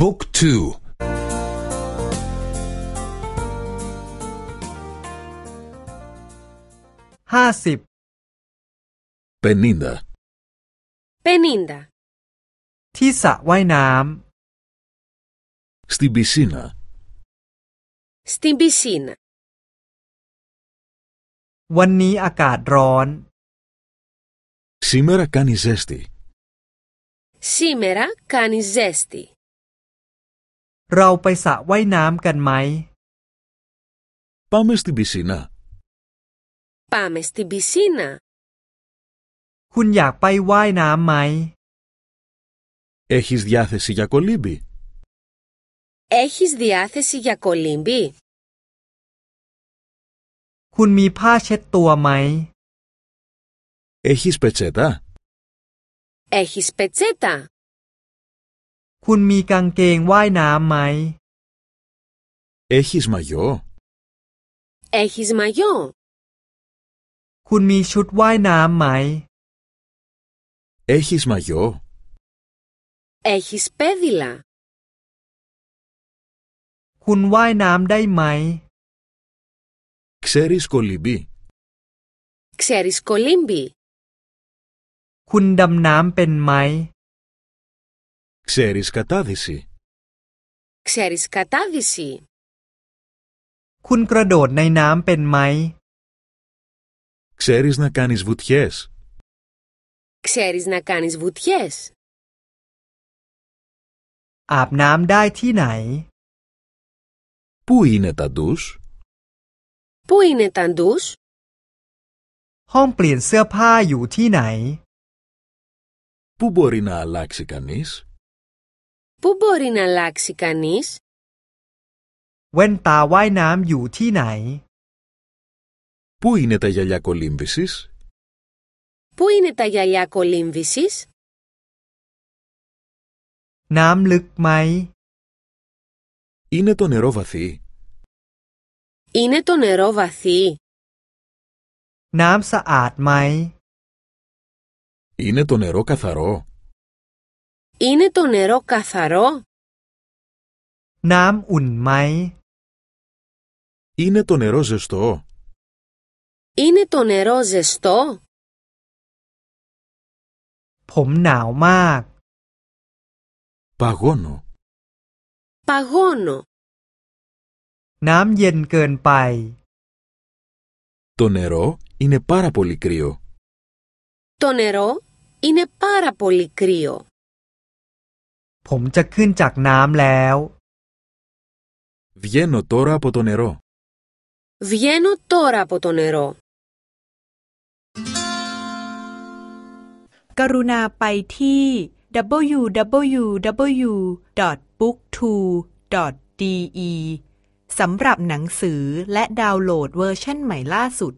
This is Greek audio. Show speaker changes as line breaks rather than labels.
บุ๊กทู
ห้าสิบ
πενήντα
50.
ที่สระว่ายน้
στην πισίνα
Στην πισίνα. ำ
วันนี้อากาศร้อน
σήμερα κάνει ζέστη
Σήμερα κάνει ζέστη.
เราไปสระว่ายน้ำกันไหม
πάμε στην πισίνα
Πάμε στην πισίνα.
คุณอยากไปว่ายน้ำไหม
έχεις διάθεση για κολύμπι
Έχεις διάθεση για κολύμπι?
คุณมีผ้าเช็ดตัวไหม
έχεις πετσέτα
Έχεις πετσέτα?
คุณมีกางเกงว่ายน้ำไหม
έχεις μαγιό
Έχεις μαγιό?
คุณมีชุดว่ายน้ำไหม
έχεις μαγιό
Έχεις πέδιλα?
คุณว่ายน้ำได้ไหม
ξέρεις κολύμπι
Ξέρεις κολύμπι?
คุณดำน้ำเป็นไหม
ξέρεις κατάδυση
Ξέρεις κατάδυση?
คุณกระโดดในน้ำเป็นไหม
ξέρεις να κάνεις βουτιές
Ξέρεις να κάνεις βουτιές?
อาบน้ำได้ที่ไหน
πού είναι τα ντους
Πού είναι τα ντους?
ห้องเปลี่ยนเสื้อผ้าอยู่ที่ไหน
πού μπορεί να αλλάξει κανείς
Πού μπορεί να αλλάξει κανείς?
แว่นตาว่ายน้ำอยู่ที่ไหน
πού είναι τα γυαλιά κολύμβησης
Πού είναι τα γυαλιά κολύμβησης?
น้ำลึกไหม
είναι το νερό βαθύ
Είναι το νερό βαθύ?
น้ำสะอาดไหม
είναι το νερό καθαρό
Είναι το νερό καθαρό?
น้ำอุ่นไหม
είναι το νερό ζεστό
Είναι το νερό ζεστό?
ผมหนาวมาก
παγώνω
Παγώνω.
น้ำเย็นเกินไป
το νερό είναι πάρα πολύ κρύο
Το νερό είναι πάρα πολύ κρύο.
ผมจะขึ้นจากน้ำแล้ว
βγαίνω τώρα από το νερό
Βγαίνω τώρα από το νερό.
กรุณาไปที่ www.booktwo.de สำหรับหนังสือและดาวน์โหลดเวอร์ชันใหม่ล่าสุด